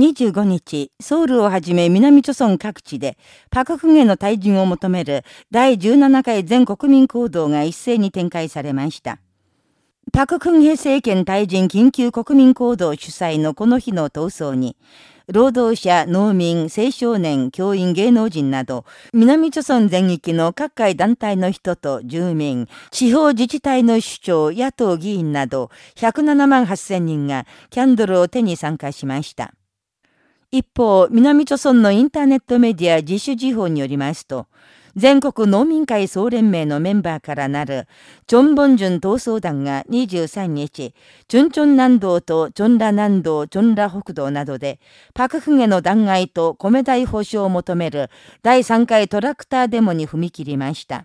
25日、ソウルをはじめ南朝村各地で、パククンへの退陣を求める第17回全国民行動が一斉に展開されました。パククンヘ政権退陣緊急国民行動主催のこの日の闘争に、労働者、農民、青少年、教員、芸能人など、南朝村全域の各界団体の人と住民、地方自治体の首長、野党議員など、107万8000人がキャンドルを手に参加しました。一方、南朝村のインターネットメディア自主時報によりますと、全国農民会総連盟のメンバーからなる、チョンボンジュン闘争団が23日、チョンチョン南道とチョンラ南道、チョンラ北道などで、パクフンへの弾劾と米代保障を求める第3回トラクターデモに踏み切りました。